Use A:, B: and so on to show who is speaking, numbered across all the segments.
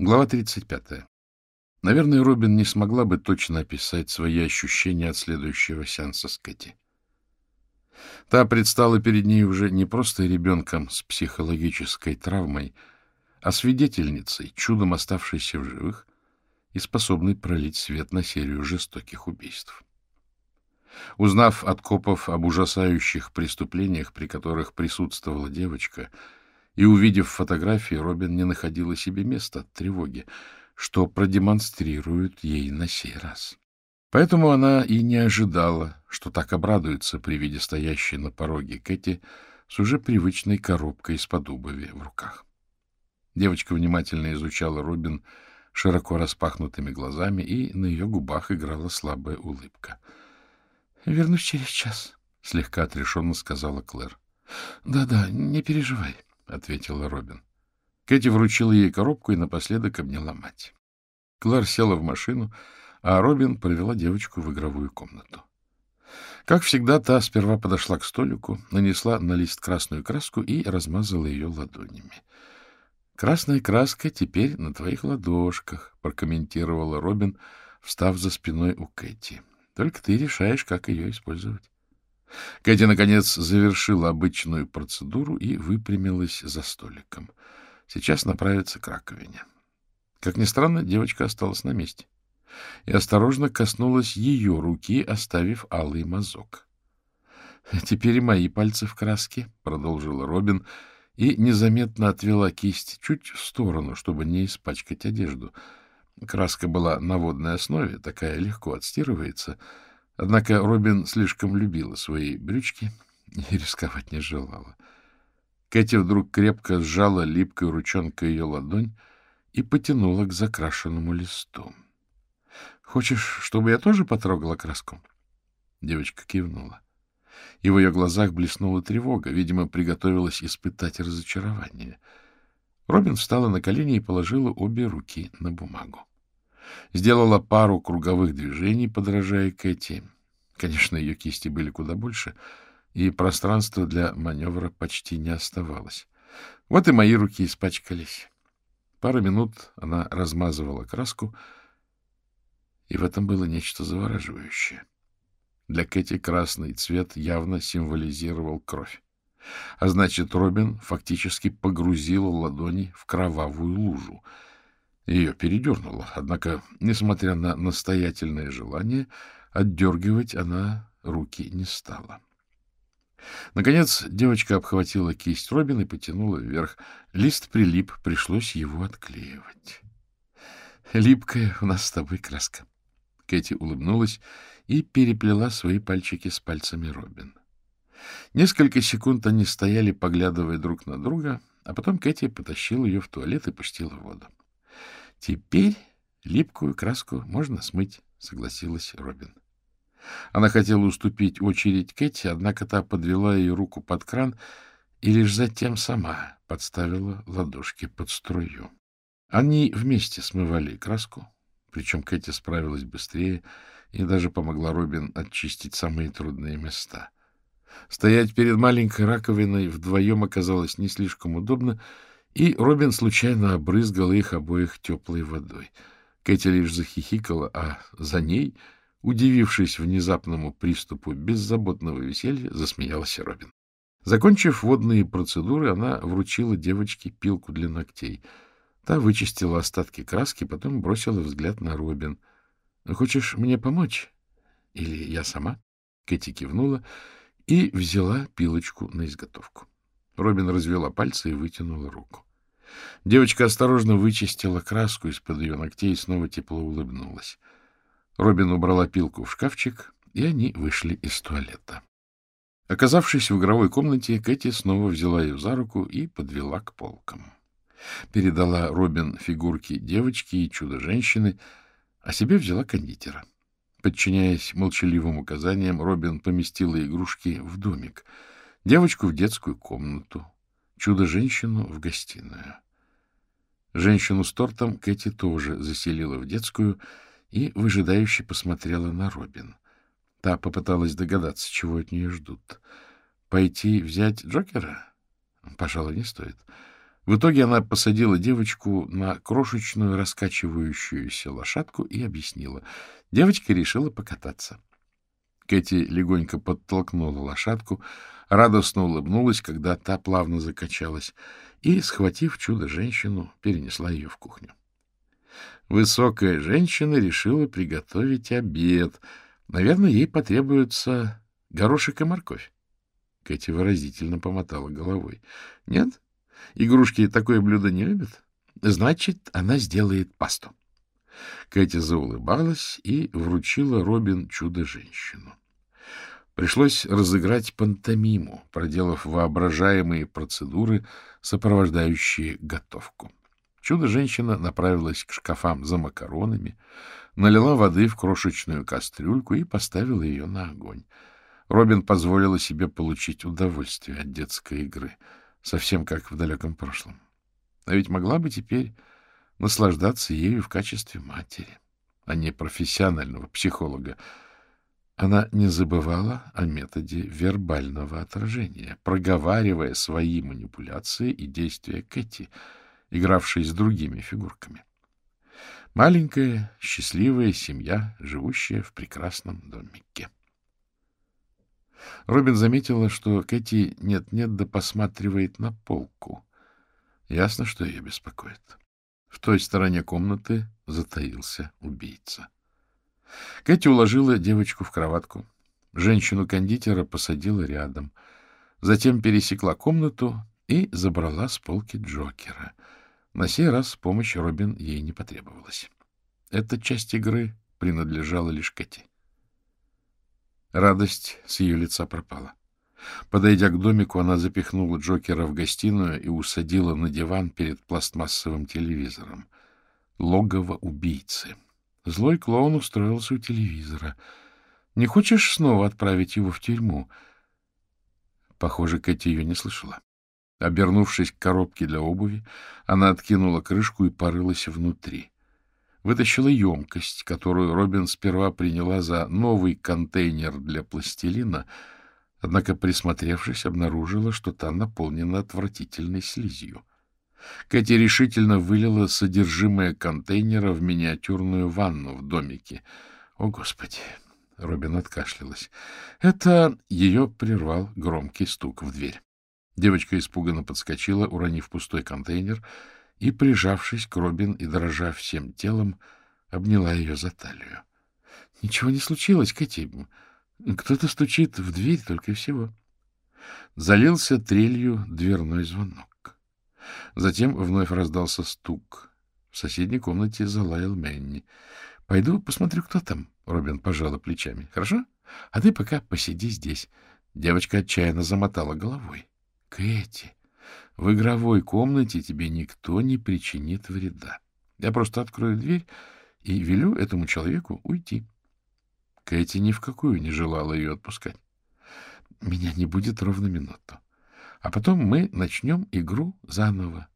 A: Глава 35. Наверное, Робин не смогла бы точно описать свои ощущения от следующего сеанса с Кэти. Та предстала перед ней уже не просто ребенком с психологической травмой, а свидетельницей, чудом оставшейся в живых и способной пролить свет на серию жестоких убийств. Узнав от копов об ужасающих преступлениях, при которых присутствовала девочка, и увидев фотографии, Робин не находила себе места от тревоги, что продемонстрируют ей на сей раз. Поэтому она и не ожидала, что так обрадуется при виде стоящей на пороге Кэти с уже привычной коробкой из-под обуви в руках. Девочка внимательно изучала Робин широко распахнутыми глазами, и на ее губах играла слабая улыбка. — Вернусь через час, — слегка отрешенно сказала Клэр. «Да — Да-да, не переживай, — ответила Робин. Кэти вручила ей коробку и напоследок обняла мать. Клэр села в машину, а Робин провела девочку в игровую комнату. Как всегда, та сперва подошла к столику, нанесла на лист красную краску и размазала ее ладонями. — Красная краска теперь на твоих ладошках, — прокомментировала Робин, встав за спиной у Кэти. — Только ты решаешь, как ее использовать. Кэти, наконец, завершила обычную процедуру и выпрямилась за столиком. Сейчас направится к раковине. Как ни странно, девочка осталась на месте и осторожно коснулась ее руки, оставив алый мазок. — Теперь мои пальцы в краске, — продолжила Робин, и незаметно отвела кисть чуть в сторону, чтобы не испачкать одежду. Краска была на водной основе, такая легко отстирывается, однако Робин слишком любила свои брючки и рисковать не желала. Кэти вдруг крепко сжала липкой ручонкой ее ладонь и потянула к закрашенному листу. Хочешь, чтобы я тоже потрогала краску? Девочка кивнула. И в ее глазах блеснула тревога. Видимо, приготовилась испытать разочарование. Робин встала на колени и положила обе руки на бумагу. Сделала пару круговых движений, подражая Кэти. Конечно, ее кисти были куда больше, и пространства для маневра почти не оставалось. Вот и мои руки испачкались. Пару минут она размазывала краску, и в этом было нечто завораживающее. Для Кэти красный цвет явно символизировал кровь. А значит, Робин фактически погрузила ладони в кровавую лужу. Ее передернуло, однако, несмотря на настоятельное желание, отдергивать она руки не стала. Наконец девочка обхватила кисть Робин и потянула вверх. Лист прилип, пришлось его отклеивать. — Липкая у нас с тобой краска, Кэти улыбнулась и переплела свои пальчики с пальцами Робин. Несколько секунд они стояли, поглядывая друг на друга, а потом Кэти потащила ее в туалет и пустила воду. — Теперь липкую краску можно смыть, — согласилась Робин. Она хотела уступить очередь Кэти, однако та подвела ее руку под кран и лишь затем сама подставила ладошки под струю. Они вместе смывали краску, причем Кэти справилась быстрее и даже помогла Робин очистить самые трудные места. Стоять перед маленькой раковиной вдвоем оказалось не слишком удобно, и Робин случайно обрызгала их обоих теплой водой. Кэти лишь захихикала, а за ней, удивившись внезапному приступу беззаботного веселья, засмеялась Робин. Закончив водные процедуры, она вручила девочке пилку для ногтей — Та вычистила остатки краски, потом бросила взгляд на Робин. — Хочешь мне помочь? Или я сама? Кэти кивнула и взяла пилочку на изготовку. Робин развела пальцы и вытянула руку. Девочка осторожно вычистила краску из-под ее ногтей и снова тепло улыбнулась. Робин убрала пилку в шкафчик, и они вышли из туалета. Оказавшись в игровой комнате, Кэти снова взяла ее за руку и подвела к полкам передала Робин фигурки девочки и чудо-женщины, а себе взяла кондитера. Подчиняясь молчаливым указаниям, Робин поместила игрушки в домик, девочку в детскую комнату, чудо-женщину в гостиную. Женщину с тортом Кэти тоже заселила в детскую и выжидающе посмотрела на Робин. Та попыталась догадаться, чего от нее ждут. Пойти взять Джокера? Пожалуй, не стоит. — В итоге она посадила девочку на крошечную раскачивающуюся лошадку и объяснила. Девочка решила покататься. Кэти легонько подтолкнула лошадку, радостно улыбнулась, когда та плавно закачалась, и, схватив чудо-женщину, перенесла ее в кухню. Высокая женщина решила приготовить обед. Наверное, ей потребуется горошек и морковь. Кэти выразительно помотала головой. — Нет? Игрушки такое блюдо не любят? Значит, она сделает пасту. Кэти заулыбалась и вручила Робин чудо-женщину. Пришлось разыграть пантомиму, проделав воображаемые процедуры, сопровождающие готовку. Чудо-женщина направилась к шкафам за макаронами, налила воды в крошечную кастрюльку и поставила ее на огонь. Робин позволила себе получить удовольствие от детской игры — совсем как в далеком прошлом. А ведь могла бы теперь наслаждаться ею в качестве матери, а не профессионального психолога. Она не забывала о методе вербального отражения, проговаривая свои манипуляции и действия Кэти, игравшей с другими фигурками. Маленькая, счастливая семья, живущая в прекрасном домике. Робин заметила, что Кэти нет-нет да посматривает на полку. Ясно, что ее беспокоит. В той стороне комнаты затаился убийца. Кэти уложила девочку в кроватку. Женщину-кондитера посадила рядом. Затем пересекла комнату и забрала с полки Джокера. На сей раз помощь Робин ей не потребовалась. Эта часть игры принадлежала лишь Кэти. Радость с ее лица пропала. Подойдя к домику, она запихнула Джокера в гостиную и усадила на диван перед пластмассовым телевизором. Логово убийцы. Злой клоун устроился у телевизора. «Не хочешь снова отправить его в тюрьму?» Похоже, Кэти ее не слышала. Обернувшись к коробке для обуви, она откинула крышку и порылась внутри вытащила емкость, которую Робин сперва приняла за новый контейнер для пластилина, однако, присмотревшись, обнаружила, что та наполнена отвратительной слизью. Кэти решительно вылила содержимое контейнера в миниатюрную ванну в домике. «О, Господи!» — Робин откашлялась. «Это...» — ее прервал громкий стук в дверь. Девочка испуганно подскочила, уронив пустой контейнер — и, прижавшись к Робин и дрожа всем телом, обняла ее за талию. — Ничего не случилось, Кэти. Кто-то стучит в дверь только и всего. Залился трелью дверной звонок. Затем вновь раздался стук. В соседней комнате залаял Мэнни. — Пойду посмотрю, кто там. Робин пожала плечами. — Хорошо? А ты пока посиди здесь. Девочка отчаянно замотала головой. — Кэти, в игровой комнате тебе никто не причинит вреда. Я просто открою дверь и велю этому человеку уйти. Кэти ни в какую не желала ее отпускать. Меня не будет ровно минуту. А потом мы начнем игру заново.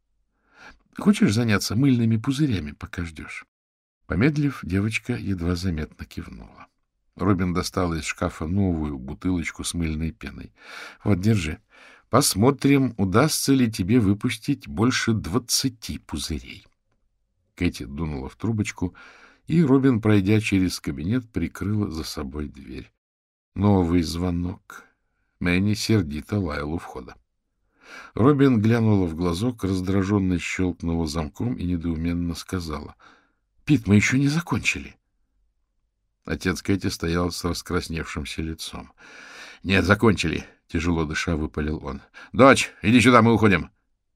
A: Хочешь заняться мыльными пузырями, пока ждешь? Помедлив, девочка едва заметно кивнула. Робин достала из шкафа новую бутылочку с мыльной пеной. — Вот, держи. Посмотрим, удастся ли тебе выпустить больше двадцати пузырей. Кэти дунула в трубочку, и Робин, пройдя через кабинет, прикрыла за собой дверь. Новый звонок. Мэнни сердито лаял у входа. Робин глянула в глазок, раздраженно щелкнула замком и недоуменно сказала. — Пит, мы еще не закончили. Отец Кэти стоял с раскрасневшимся лицом. — Нет, закончили. Тяжело дыша, выпалил он. — Дочь, иди сюда, мы уходим.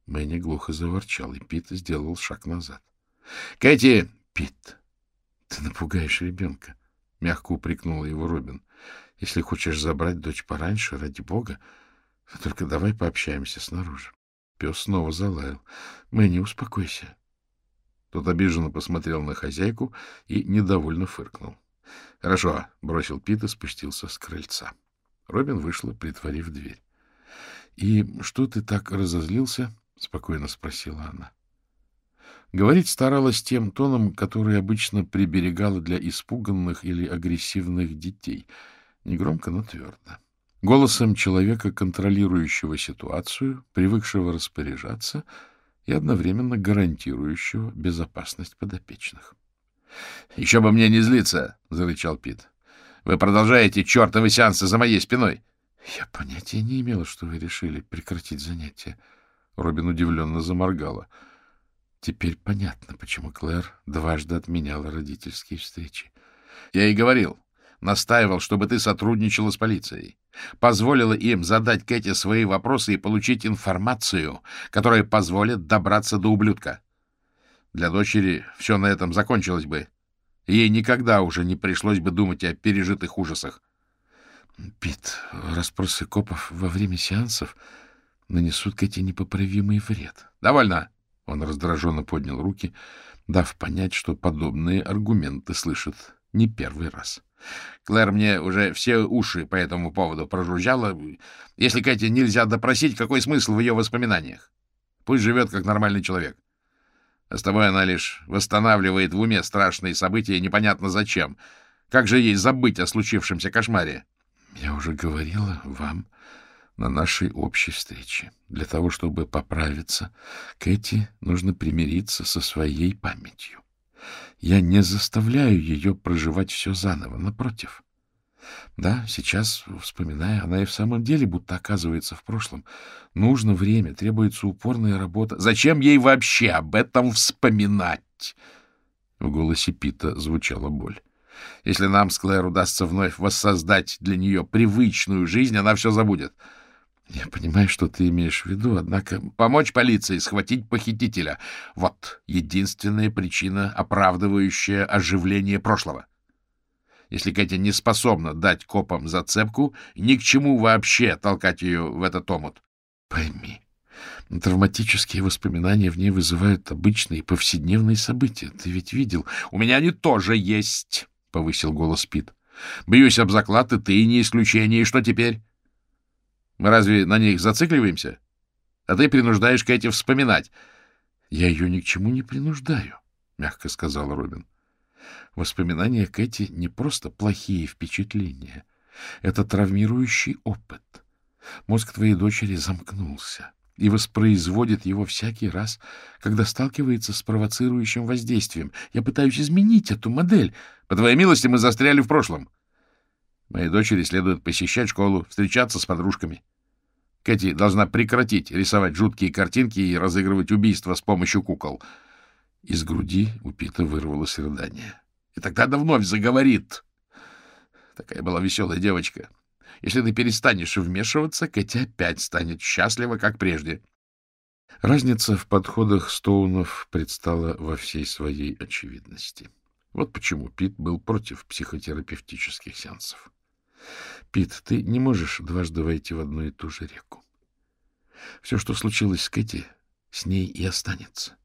A: Мэнни глухо заворчал, и Пит сделал шаг назад. — Кэти! — Пит, ты напугаешь ребенка, — мягко упрекнула его Робин. — Если хочешь забрать дочь пораньше, ради бога, только давай пообщаемся снаружи. Пес снова залаял. — Мэнни, успокойся. Тот обиженно посмотрел на хозяйку и недовольно фыркнул. — Хорошо, — бросил Пит и спустился с крыльца. — Робин вышла, притворив дверь. — И что ты так разозлился? — спокойно спросила она. Говорить старалась тем тоном, который обычно приберегала для испуганных или агрессивных детей. Негромко, но твердо. Голосом человека, контролирующего ситуацию, привыкшего распоряжаться и одновременно гарантирующего безопасность подопечных.
B: — Еще бы мне не злиться, — зарычал Пит. — Вы продолжаете чертовы сеансы за моей спиной.
A: — Я понятия не имела, что вы решили прекратить занятия. Робин удивленно заморгала. Теперь понятно, почему Клэр дважды отменяла родительские встречи.
B: — Я и говорил. Настаивал, чтобы ты сотрудничала с полицией. Позволила им задать Кэти свои вопросы и получить информацию, которая позволит добраться до ублюдка. Для дочери все на этом закончилось бы. Ей никогда уже не пришлось бы думать о пережитых ужасах.
A: Пит, расспросы копов во время сеансов нанесут Кэти непоправимый вред.
B: Довольно.
A: Он раздраженно поднял руки, дав понять, что подобные аргументы слышит не первый раз.
B: Клэр мне уже все уши по этому поводу прожужжала. Если Кэти нельзя допросить, какой смысл в ее воспоминаниях? Пусть живет как нормальный человек. А с тобой она лишь восстанавливает в уме страшные события непонятно зачем. Как же ей забыть о случившемся кошмаре?
A: Я уже говорила вам на нашей общей встрече. Для того, чтобы поправиться, Кэти нужно примириться со своей памятью. Я не заставляю ее проживать все заново, напротив. Да, сейчас, вспоминая, она и в самом деле будто оказывается в прошлом. Нужно время, требуется упорная работа. Зачем ей вообще об этом вспоминать? В голосе Пита звучала боль. Если нам с Клэр удастся вновь воссоздать для нее привычную жизнь, она все забудет. Я понимаю, что ты имеешь в виду, однако помочь полиции схватить похитителя — вот единственная причина, оправдывающая оживление прошлого. Если Кэти не способна дать копам зацепку, ни к чему вообще толкать ее в этот омут. Пойми, травматические воспоминания в ней вызывают обычные повседневные события. Ты ведь видел? У меня они тоже есть, — повысил голос Пит. Бьюсь об заклад, и ты не исключение. И что теперь? Мы разве на них зацикливаемся? А ты принуждаешь Кэти вспоминать. — Я ее ни к чему не принуждаю, — мягко сказал Робин. Воспоминания Кэти не просто плохие впечатления. Это травмирующий опыт. Мозг твоей дочери замкнулся и воспроизводит его всякий раз, когда сталкивается с провоцирующим воздействием. Я пытаюсь изменить эту модель. По твоей милости мы застряли в прошлом. Моей дочери следует посещать школу, встречаться с подружками. Кэти должна прекратить рисовать жуткие картинки и разыгрывать убийства с помощью кукол. Из груди у Пита вырвалось рыдание. И тогда она вновь заговорит. Такая была веселая девочка. Если ты перестанешь вмешиваться, Кэти опять станет счастлива, как прежде. Разница в подходах Стоунов предстала во всей своей очевидности. Вот почему Пит был против психотерапевтических сеансов. Пит, ты не можешь дважды войти в одну и ту же реку. Все, что случилось с Кэти, с ней и останется.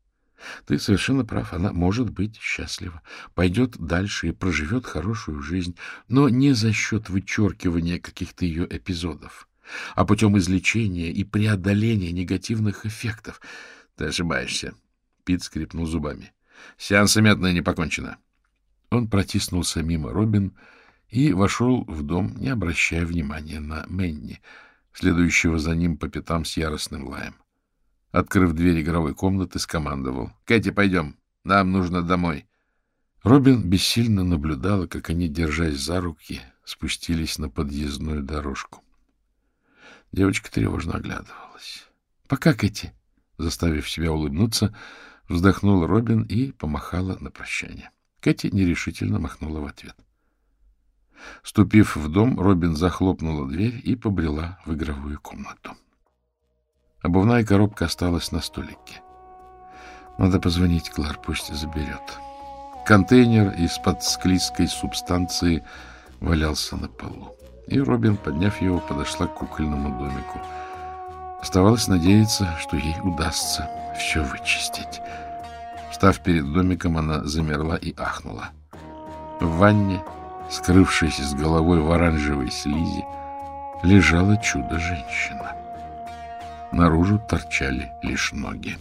A: Ты совершенно прав, она может быть счастлива, пойдет дальше и проживет хорошую жизнь, но не за счет вычеркивания каких-то ее эпизодов, а путем излечения и преодоления негативных эффектов. Ты ошибаешься. Пит скрипнул зубами. Сеанс метно не покончено. Он протиснулся мимо Робин и вошел в дом, не обращая внимания на Мэнни, следующего за ним по пятам с яростным лаем. Открыв дверь игровой комнаты, скомандовал. — Кэти, пойдем. Нам нужно домой. Робин бессильно наблюдала, как они, держась за руки, спустились на подъездную дорожку. Девочка тревожно оглядывалась. — Пока, Кэти! — заставив себя улыбнуться, вздохнула Робин и помахала на прощание. Кэти нерешительно махнула в ответ. — Ступив в дом, Робин захлопнула дверь и побрела в игровую комнату. Обувная коробка осталась на столике. Надо позвонить Клар, пусть заберет. Контейнер из-под склизкой субстанции валялся на полу. И Робин, подняв его, подошла к кукольному домику. Оставалось надеяться, что ей удастся все вычистить. Став перед домиком, она замерла и ахнула. В ванне скрывшись с головой в оранжевой слизи, лежало чудо-женщина. Наружу торчали лишь ноги.